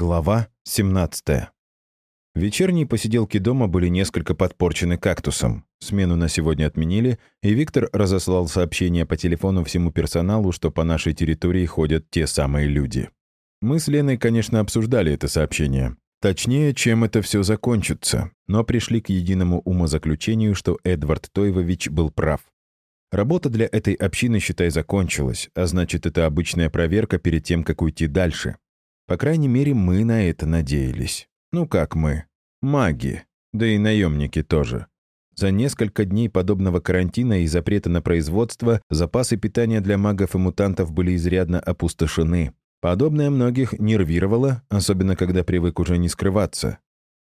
Глава 17. Вечерние посиделки дома были несколько подпорчены кактусом. Смену на сегодня отменили, и Виктор разослал сообщение по телефону всему персоналу, что по нашей территории ходят те самые люди. Мы с Леной, конечно, обсуждали это сообщение. Точнее, чем это все закончится, но пришли к единому умозаключению, что Эдвард Тойвович был прав. Работа для этой общины, считай, закончилась, а значит, это обычная проверка перед тем, как уйти дальше. По крайней мере, мы на это надеялись. Ну как мы? Маги. Да и наемники тоже. За несколько дней подобного карантина и запрета на производство запасы питания для магов и мутантов были изрядно опустошены. Подобное многих нервировало, особенно когда привык уже не скрываться.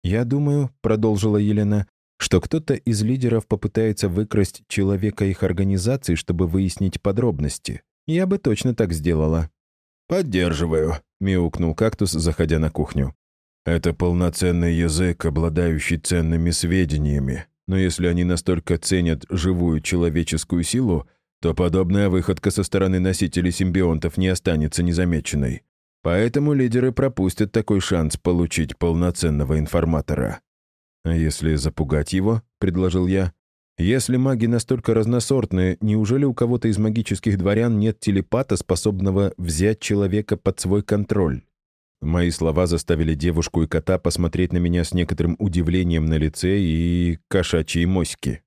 «Я думаю», — продолжила Елена, что кто-то из лидеров попытается выкрасть человека их организации, чтобы выяснить подробности. Я бы точно так сделала. «Поддерживаю», — мяукнул кактус, заходя на кухню. «Это полноценный язык, обладающий ценными сведениями. Но если они настолько ценят живую человеческую силу, то подобная выходка со стороны носителей симбионтов не останется незамеченной. Поэтому лидеры пропустят такой шанс получить полноценного информатора». «А если запугать его?» — предложил я. Если маги настолько разносортные, неужели у кого-то из магических дворян нет телепата, способного взять человека под свой контроль? Мои слова заставили девушку и кота посмотреть на меня с некоторым удивлением на лице и кошачьи моськи.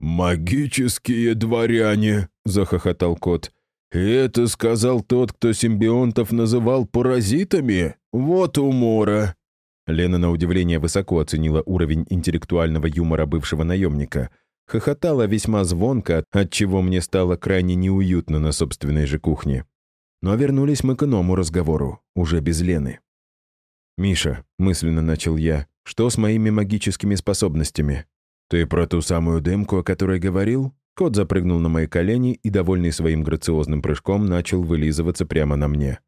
«Магические дворяне!» — захохотал кот. «И это сказал тот, кто симбионтов называл паразитами? Вот умора!» Лена на удивление высоко оценила уровень интеллектуального юмора бывшего наемника — Хохотала весьма звонко, отчего мне стало крайне неуютно на собственной же кухне. Но вернулись мы к иному разговору, уже без Лены. «Миша», — мысленно начал я, — «что с моими магическими способностями?» «Ты про ту самую дымку, о которой говорил?» Кот запрыгнул на мои колени и, довольный своим грациозным прыжком, начал вылизываться прямо на мне.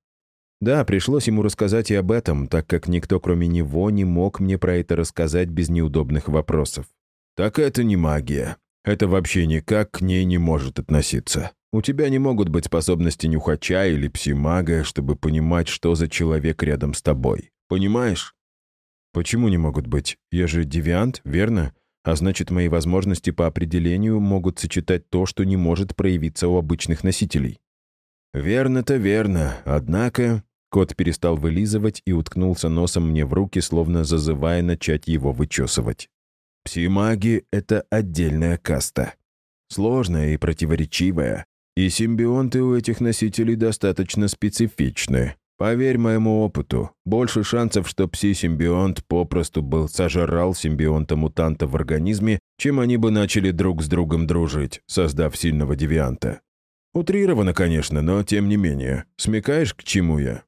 Да, пришлось ему рассказать и об этом, так как никто, кроме него, не мог мне про это рассказать без неудобных вопросов. «Так это не магия. Это вообще никак к ней не может относиться. У тебя не могут быть способности нюхача или псимага, чтобы понимать, что за человек рядом с тобой. Понимаешь?» «Почему не могут быть? Я же девиант, верно? А значит, мои возможности по определению могут сочетать то, что не может проявиться у обычных носителей». «Верно-то верно. Однако...» Кот перестал вылизывать и уткнулся носом мне в руки, словно зазывая начать его вычесывать. Псимаги — это отдельная каста. Сложная и противоречивая. И симбионты у этих носителей достаточно специфичны. Поверь моему опыту, больше шансов, что пси-симбионт попросту был сожрал симбионта-мутанта в организме, чем они бы начали друг с другом дружить, создав сильного девианта. Утрировано, конечно, но тем не менее. Смекаешь, к чему я?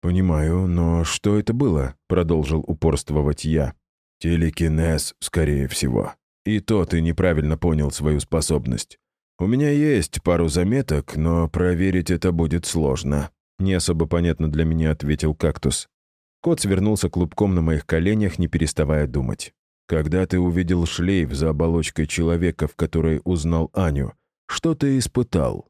«Понимаю, но что это было?» — продолжил упорствовать я. Телекинез, скорее всего. И то ты неправильно понял свою способность. У меня есть пару заметок, но проверить это будет сложно. Не особо понятно для меня, ответил кактус. Кот свернулся клубком на моих коленях, не переставая думать. Когда ты увидел шлейф за оболочкой человека, в которой узнал Аню, что ты испытал?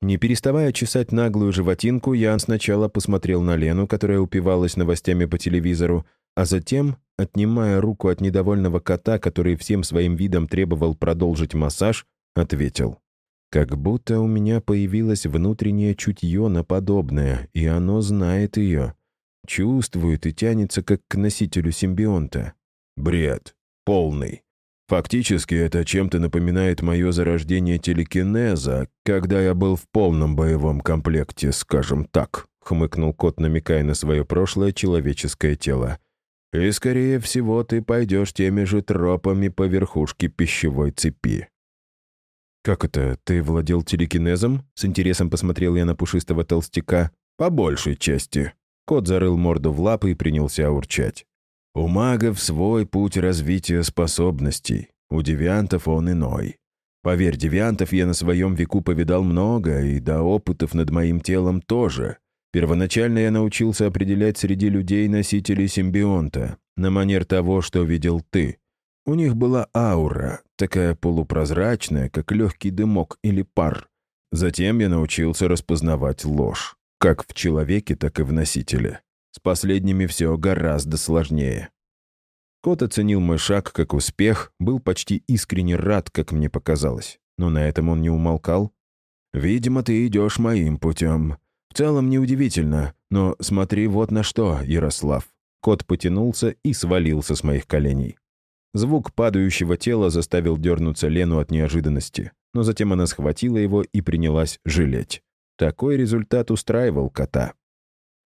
Не переставая чесать наглую животинку, я сначала посмотрел на Лену, которая упивалась новостями по телевизору, а затем отнимая руку от недовольного кота, который всем своим видом требовал продолжить массаж, ответил. «Как будто у меня появилось внутреннее чутье на подобное, и оно знает ее. Чувствует и тянется, как к носителю симбионта». «Бред. Полный. Фактически это чем-то напоминает мое зарождение телекинеза, когда я был в полном боевом комплекте, скажем так», — хмыкнул кот, намекая на свое прошлое человеческое тело. И, скорее всего, ты пойдешь теми же тропами по верхушке пищевой цепи. «Как это? Ты владел телекинезом?» С интересом посмотрел я на пушистого толстяка. «По большей части». Кот зарыл морду в лапы и принялся урчать. «У магов свой путь развития способностей. У девиантов он иной. Поверь, девиантов я на своем веку повидал много, и до опытов над моим телом тоже. Первоначально я научился определять среди людей носителей симбионта, на манер того, что видел ты. У них была аура, такая полупрозрачная, как легкий дымок или пар. Затем я научился распознавать ложь, как в человеке, так и в носителе. С последними все гораздо сложнее. Кот оценил мой шаг как успех, был почти искренне рад, как мне показалось. Но на этом он не умолкал. «Видимо, ты идешь моим путем. В целом неудивительно, но смотри вот на что, Ярослав». Кот потянулся и свалился с моих коленей. Звук падающего тела заставил дернуться Лену от неожиданности, но затем она схватила его и принялась жалеть. Такой результат устраивал кота.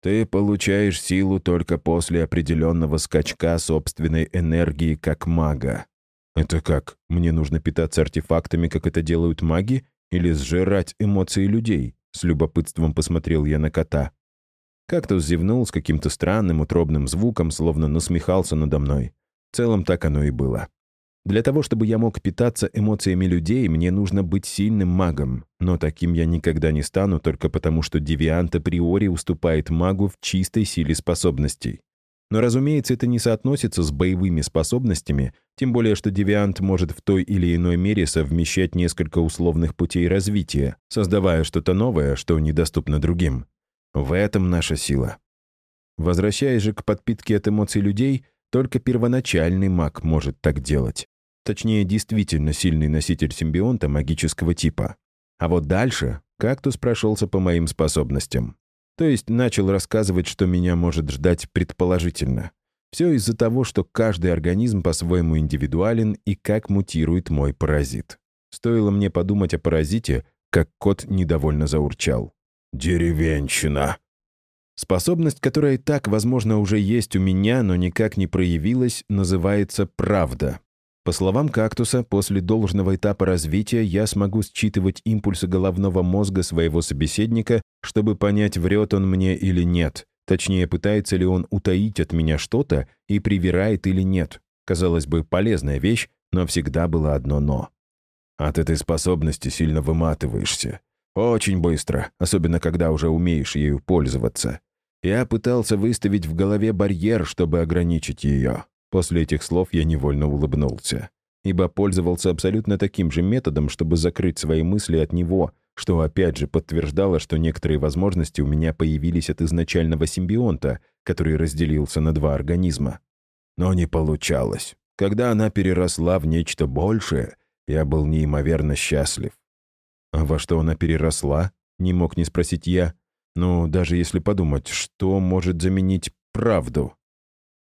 Ты получаешь силу только после определенного скачка собственной энергии как мага. Это как? Мне нужно питаться артефактами, как это делают маги? Или сжирать эмоции людей? С любопытством посмотрел я на кота. Кактус зевнул с каким-то странным утробным звуком, словно насмехался надо мной. В целом так оно и было. Для того, чтобы я мог питаться эмоциями людей, мне нужно быть сильным магом. Но таким я никогда не стану только потому, что девиант априори уступает магу в чистой силе способностей. Но, разумеется, это не соотносится с боевыми способностями, тем более, что девиант может в той или иной мере совмещать несколько условных путей развития, создавая что-то новое, что недоступно другим. В этом наша сила. Возвращаясь же к подпитке от эмоций людей, только первоначальный маг может так делать. Точнее, действительно сильный носитель симбионта магического типа. А вот дальше кактус прошелся по моим способностям. То есть начал рассказывать, что меня может ждать предположительно. Все из-за того, что каждый организм по-своему индивидуален и как мутирует мой паразит. Стоило мне подумать о паразите, как кот недовольно заурчал. «Деревенщина!» Способность, которая и так, возможно, уже есть у меня, но никак не проявилась, называется «правда». По словам кактуса, после должного этапа развития я смогу считывать импульсы головного мозга своего собеседника, чтобы понять, врет он мне или нет. Точнее, пытается ли он утаить от меня что-то и привирает или нет. Казалось бы, полезная вещь, но всегда было одно «но». От этой способности сильно выматываешься. Очень быстро, особенно когда уже умеешь ею пользоваться. Я пытался выставить в голове барьер, чтобы ограничить ее. После этих слов я невольно улыбнулся, ибо пользовался абсолютно таким же методом, чтобы закрыть свои мысли от него, что опять же подтверждало, что некоторые возможности у меня появились от изначального симбионта, который разделился на два организма. Но не получалось. Когда она переросла в нечто большее, я был неимоверно счастлив. А во что она переросла? Не мог не спросить я. Ну, даже если подумать, что может заменить правду?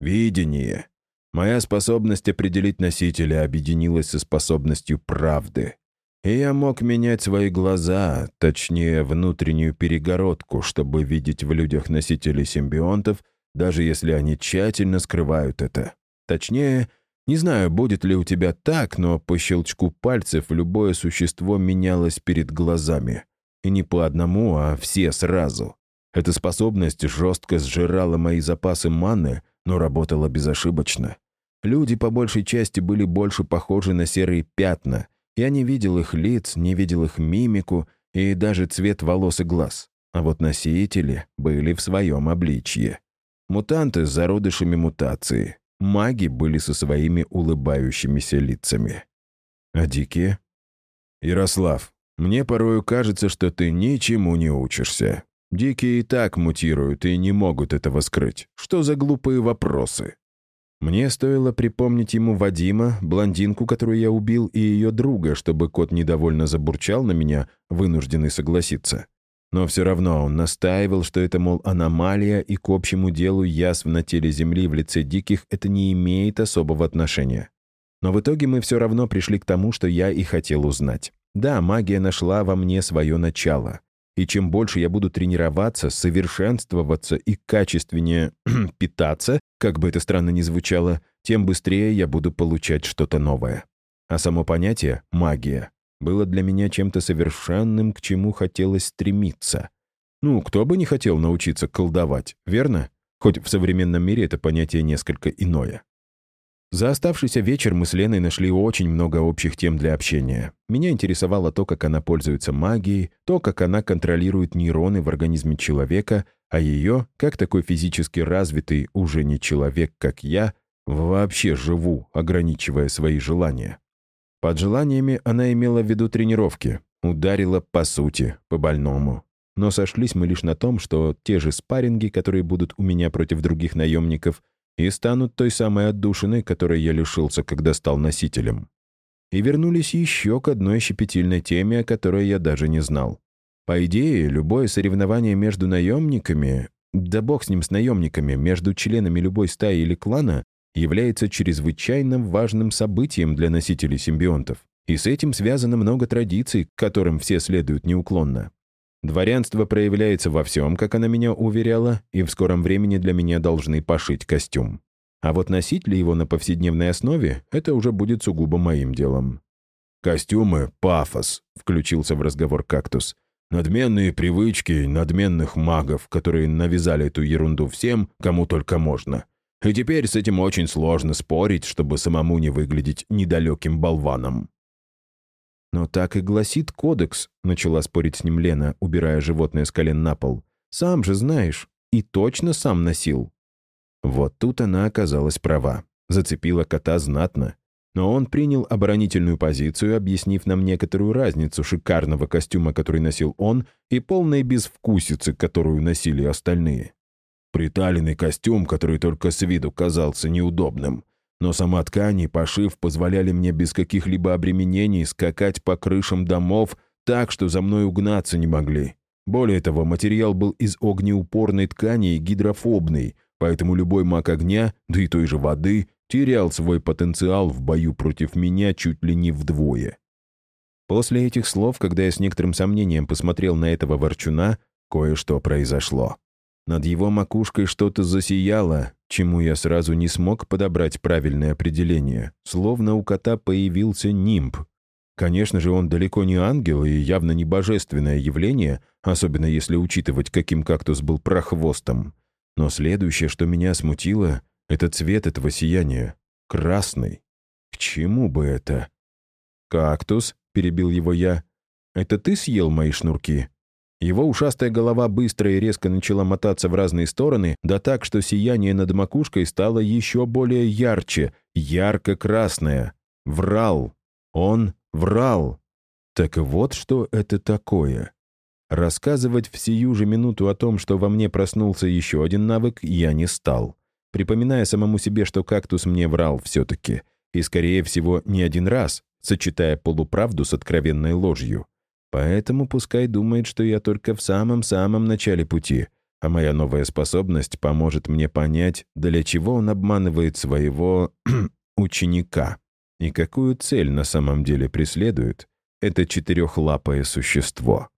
Видение. Моя способность определить носителя объединилась со способностью правды. И я мог менять свои глаза, точнее, внутреннюю перегородку, чтобы видеть в людях носителей симбионтов, даже если они тщательно скрывают это. Точнее, не знаю, будет ли у тебя так, но по щелчку пальцев любое существо менялось перед глазами. И не по одному, а все сразу. Эта способность жестко сжирала мои запасы маны, но работала безошибочно. Люди по большей части были больше похожи на серые пятна. Я не видел их лиц, не видел их мимику и даже цвет волос и глаз. А вот носители были в своем обличье. Мутанты с зародышами мутации. Маги были со своими улыбающимися лицами. А дикие? Ярослав, мне порою кажется, что ты ничему не учишься. Дикие и так мутируют и не могут этого скрыть. Что за глупые вопросы? Мне стоило припомнить ему Вадима, блондинку, которую я убил, и ее друга, чтобы кот недовольно забурчал на меня, вынужденный согласиться. Но все равно он настаивал, что это, мол, аномалия, и к общему делу язв на теле Земли в лице диких это не имеет особого отношения. Но в итоге мы все равно пришли к тому, что я и хотел узнать. Да, магия нашла во мне свое начало. И чем больше я буду тренироваться, совершенствоваться и качественнее питаться, как бы это странно ни звучало, тем быстрее я буду получать что-то новое. А само понятие «магия» было для меня чем-то совершенным, к чему хотелось стремиться. Ну, кто бы не хотел научиться колдовать, верно? Хоть в современном мире это понятие несколько иное. За оставшийся вечер мы с Леной нашли очень много общих тем для общения. Меня интересовало то, как она пользуется магией, то, как она контролирует нейроны в организме человека, а ее, как такой физически развитый, уже не человек, как я, вообще живу, ограничивая свои желания. Под желаниями она имела в виду тренировки, ударила по сути, по больному. но сошлись мы лишь на том, что те же спарринги, которые будут у меня против других наемников, и станут той самой отдушиной, которой я лишился, когда стал носителем. И вернулись еще к одной щепетильной теме, о которой я даже не знал. По идее, любое соревнование между наемниками, да бог с ним с наемниками, между членами любой стаи или клана, является чрезвычайно важным событием для носителей симбионтов. И с этим связано много традиций, которым все следуют неуклонно. Дворянство проявляется во всем, как она меня уверяла, и в скором времени для меня должны пошить костюм. А вот носить ли его на повседневной основе, это уже будет сугубо моим делом. «Костюмы — пафос», — включился в разговор кактус. «Надменные привычки надменных магов, которые навязали эту ерунду всем, кому только можно. И теперь с этим очень сложно спорить, чтобы самому не выглядеть недалеким болваном». «Но так и гласит кодекс», — начала спорить с ним Лена, убирая животное с колен на пол. «Сам же знаешь. И точно сам носил». Вот тут она оказалась права. Зацепила кота знатно. Но он принял оборонительную позицию, объяснив нам некоторую разницу шикарного костюма, который носил он, и полной безвкусицы, которую носили остальные. Приталенный костюм, который только с виду казался неудобным но сама ткань и пошив позволяли мне без каких-либо обременений скакать по крышам домов так, что за мной угнаться не могли. Более того, материал был из огнеупорной ткани и гидрофобный, поэтому любой маг огня, да и той же воды, терял свой потенциал в бою против меня чуть ли не вдвое. После этих слов, когда я с некоторым сомнением посмотрел на этого ворчуна, кое-что произошло. Над его макушкой что-то засияло, чему я сразу не смог подобрать правильное определение, словно у кота появился нимб. Конечно же, он далеко не ангел и явно не божественное явление, особенно если учитывать, каким кактус был прохвостом. Но следующее, что меня смутило, это цвет этого сияния. Красный. К чему бы это? «Кактус», — перебил его я, — «это ты съел мои шнурки?» Его ушастая голова быстро и резко начала мотаться в разные стороны, да так, что сияние над макушкой стало еще более ярче, ярко-красное. Врал. Он врал. Так вот, что это такое. Рассказывать в сию же минуту о том, что во мне проснулся еще один навык, я не стал, припоминая самому себе, что кактус мне врал все-таки, и, скорее всего, не один раз, сочетая полуправду с откровенной ложью. Поэтому пускай думает, что я только в самом-самом начале пути, а моя новая способность поможет мне понять, для чего он обманывает своего ученика и какую цель на самом деле преследует это четырехлапое существо.